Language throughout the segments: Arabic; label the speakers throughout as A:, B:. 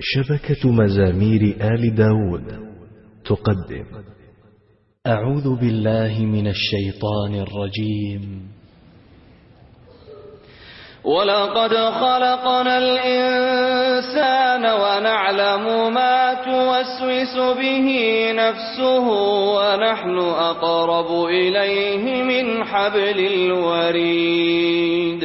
A: شبكة مزامير آل داود تقدم.
B: أعوذ بالله من الشيطان الرجيم.
C: ولقد خلقنا الإنسان ونعلم ما توسوس به نفسه ونحن أقرب إليه من حبل الوريد.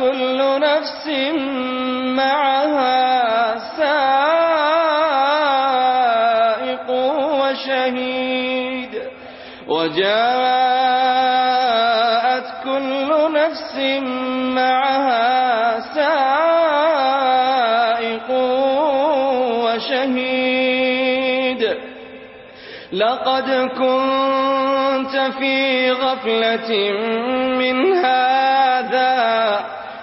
C: كل نفس معها سائق وشهيد. وجاءت كل نفس معها سائق وشهيد. لقد كنت في غفلة من هذا